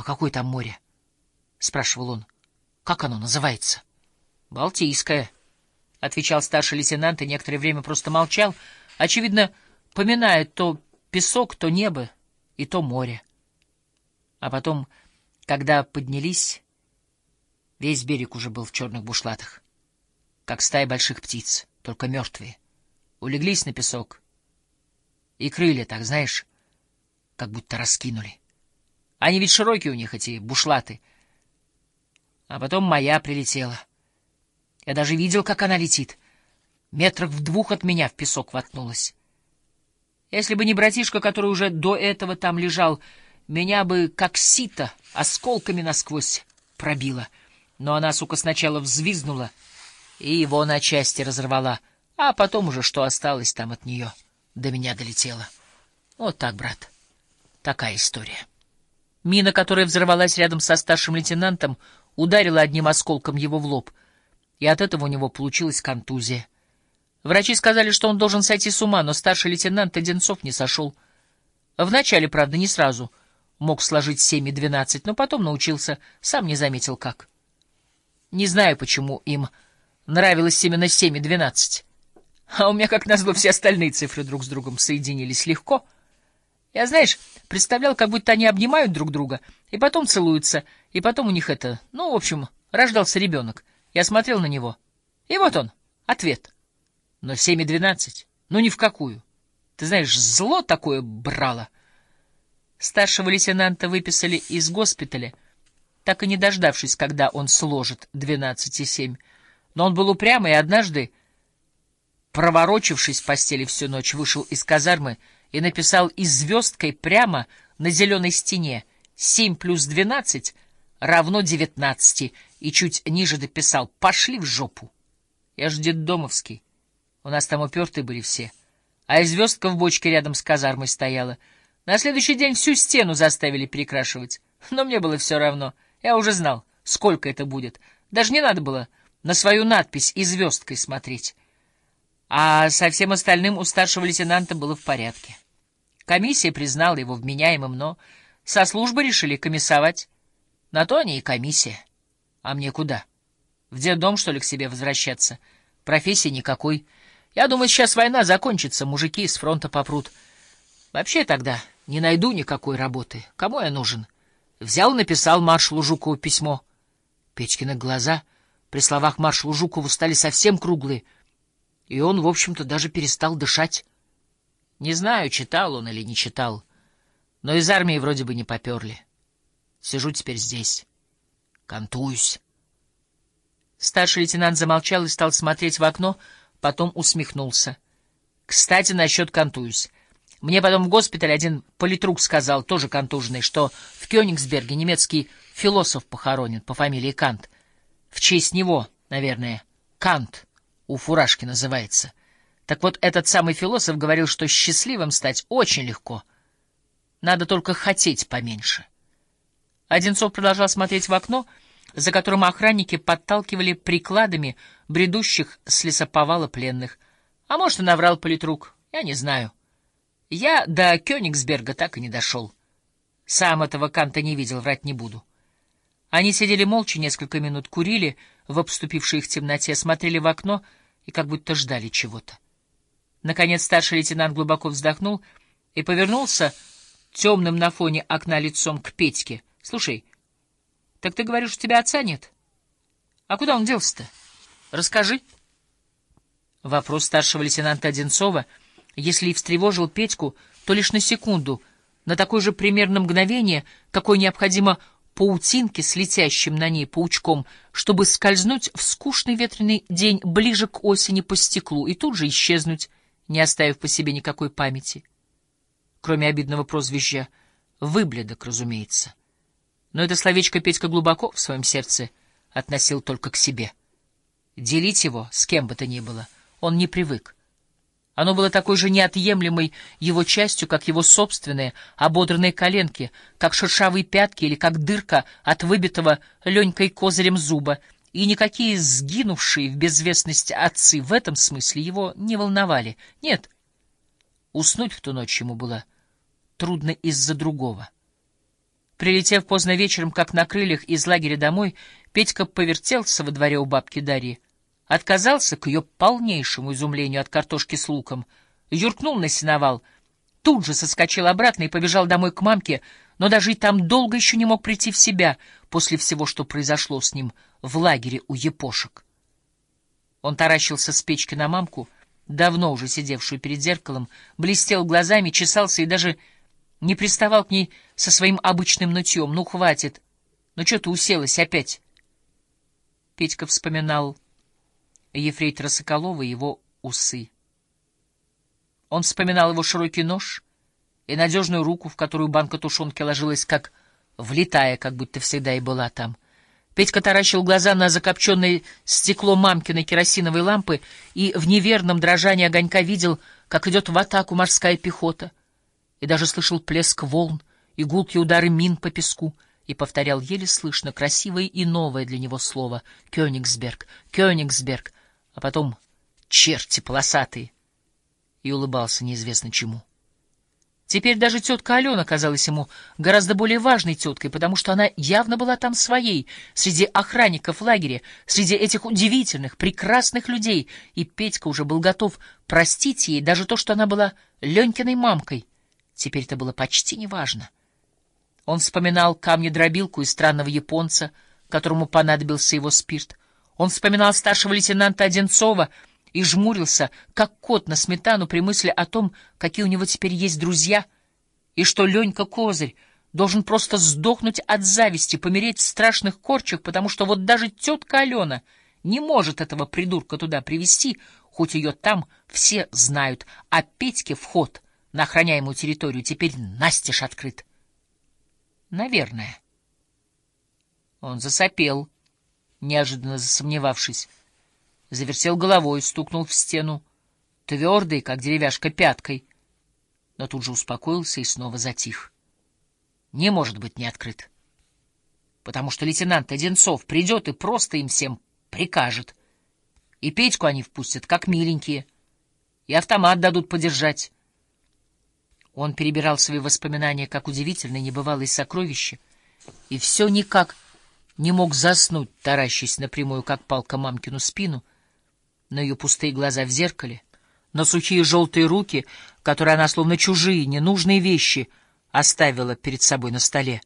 А какое там море? — спрашивал он. — Как оно называется? — Балтийское, — отвечал старший лейтенант и некоторое время просто молчал, очевидно, поминая то песок, то небо и то море. А потом, когда поднялись, весь берег уже был в черных бушлатах, как стая больших птиц, только мертвые. Улеглись на песок, и крылья так, знаешь, как будто раскинули. Они ведь широкие у них, эти бушлаты. А потом моя прилетела. Я даже видел, как она летит. Метрах в двух от меня в песок воткнулась. Если бы не братишка, который уже до этого там лежал, меня бы, как сито, осколками насквозь пробило. Но она, сука, сначала взвизгнула и его на части разорвала, а потом уже что осталось там от нее, до меня долетело. Вот так, брат, такая история. Мина, которая взорвалась рядом со старшим лейтенантом, ударила одним осколком его в лоб, и от этого у него получилась контузия. Врачи сказали, что он должен сойти с ума, но старший лейтенант Одинцов не сошел. Вначале, правда, не сразу мог сложить семь и двенадцать, но потом научился, сам не заметил как. Не знаю, почему им нравилось именно семь и двенадцать. А у меня, как назло, все остальные цифры друг с другом соединились легко — я, знаешь, представлял, как будто они обнимают друг друга, и потом целуются, и потом у них это... Ну, в общем, рождался ребенок. Я смотрел на него. И вот он, ответ. Но семь и двенадцать? Ну, ни в какую. Ты знаешь, зло такое брало. Старшего лейтенанта выписали из госпиталя, так и не дождавшись, когда он сложит двенадцать и семь. Но он был упрямый и однажды, проворочившись в постели всю ночь, вышел из казармы и написал и звездкой прямо на зеленой стене «Семь плюс двенадцать равно девятнадцати» и чуть ниже дописал «Пошли в жопу». Я ж детдомовский. У нас там упертые были все. А и звездка в бочке рядом с казармой стояла. На следующий день всю стену заставили перекрашивать. Но мне было все равно. Я уже знал, сколько это будет. Даже не надо было на свою надпись и звездкой смотреть. А со всем остальным у старшего лейтенанта было в порядке. Комиссия признала его вменяемым, но со службы решили комиссовать. На то они и комиссия. А мне куда? В детдом, что ли, к себе возвращаться? Профессии никакой. Я думаю, сейчас война закончится, мужики с фронта попрут. Вообще тогда не найду никакой работы. Кому я нужен? Взял, написал маршалу Жукову письмо. Печкины глаза при словах маршалу Жукову стали совсем круглые — и он, в общем-то, даже перестал дышать. Не знаю, читал он или не читал, но из армии вроде бы не поперли. Сижу теперь здесь, кантуюсь. Старший лейтенант замолчал и стал смотреть в окно, потом усмехнулся. Кстати, насчет кантуюсь. Мне потом в госпитале один политрук сказал, тоже контуженный, что в Кёнигсберге немецкий философ похоронен по фамилии Кант. В честь него, наверное, Кант у фуражки называется. Так вот, этот самый философ говорил, что счастливым стать очень легко. Надо только хотеть поменьше. Одинцов продолжал смотреть в окно, за которым охранники подталкивали прикладами бредущих с лесоповала пленных. А может, и наврал политрук, я не знаю. Я до Кёнигсберга так и не дошел. Сам этого Канта не видел, врать не буду. Они сидели молча несколько минут, курили в обступившей их темноте, смотрели в окно — и как будто ждали чего-то. Наконец старший лейтенант глубоко вздохнул и повернулся темным на фоне окна лицом к Петьке. — Слушай, так ты говоришь, у тебя отца нет? А куда он делся-то? Расскажи. Вопрос старшего лейтенанта Одинцова, если и встревожил Петьку, то лишь на секунду, на такое же примерно мгновение, какое необходимо паутинки с летящим на ней паучком, чтобы скользнуть в скучный ветреный день ближе к осени по стеклу и тут же исчезнуть, не оставив по себе никакой памяти. Кроме обидного прозвища «выбледок», разумеется. Но это словечко Петька глубоко в своем сердце относил только к себе. Делить его с кем бы то ни было он не привык. Оно было такой же неотъемлемой его частью, как его собственные ободранные коленки, как шершавые пятки или как дырка от выбитого Ленькой козырем зуба, и никакие сгинувшие в безвестности отцы в этом смысле его не волновали. Нет, уснуть в ту ночь ему было трудно из-за другого. Прилетев поздно вечером, как на крыльях из лагеря домой, Петька повертелся во дворе у бабки Дарьи, отказался к ее полнейшему изумлению от картошки с луком, юркнул на сеновал, тут же соскочил обратно и побежал домой к мамке, но даже и там долго еще не мог прийти в себя после всего, что произошло с ним в лагере у епошек. Он таращился с печки на мамку, давно уже сидевшую перед зеркалом, блестел глазами, чесался и даже не приставал к ней со своим обычным нытьем. «Ну, хватит! Ну, что ты уселась опять?» Петька вспоминал ефрейтора Соколова и его усы. Он вспоминал его широкий нож и надежную руку, в которую банка тушенки ложилась, как влетая, как будто всегда и была там. Петька таращил глаза на закопченное стекло мамкиной керосиновой лампы и в неверном дрожании огонька видел, как идет в атаку морская пехота, и даже слышал плеск волн и гулкие удары мин по песку — и повторял еле слышно красивое и новое для него слово «Кёнигсберг, Кёнигсберг», а потом «черти полосатые» и улыбался неизвестно чему. Теперь даже тетка Алена казалась ему гораздо более важной теткой, потому что она явно была там своей, среди охранников лагеря, среди этих удивительных, прекрасных людей, и Петька уже был готов простить ей даже то, что она была Ленькиной мамкой. Теперь это было почти неважно. Он вспоминал камнедробилку и странного японца, которому понадобился его спирт. Он вспоминал старшего лейтенанта Одинцова и жмурился, как кот на сметану при мысли о том, какие у него теперь есть друзья, и что Ленька Козырь должен просто сдохнуть от зависти, помереть в страшных корчах, потому что вот даже тетка Алена не может этого придурка туда привести, хоть ее там все знают, а Петьке вход на охраняемую территорию теперь настежь открыт. Наверное. Он засопел, неожиданно засомневавшись. Завертел головой, стукнул в стену, твердой, как деревяшка, пяткой, но тут же успокоился и снова затих. Не может быть не открыт. Потому что лейтенант Одинцов придет и просто им всем прикажет. И Петьку они впустят, как миленькие, и автомат дадут подержать. Он перебирал свои воспоминания, как удивительное небывалое сокровище, и все никак не мог заснуть, таращась напрямую, как палка мамкину спину, на ее пустые глаза в зеркале, на сухие желтые руки, которые она, словно чужие, ненужные вещи, оставила перед собой на столе.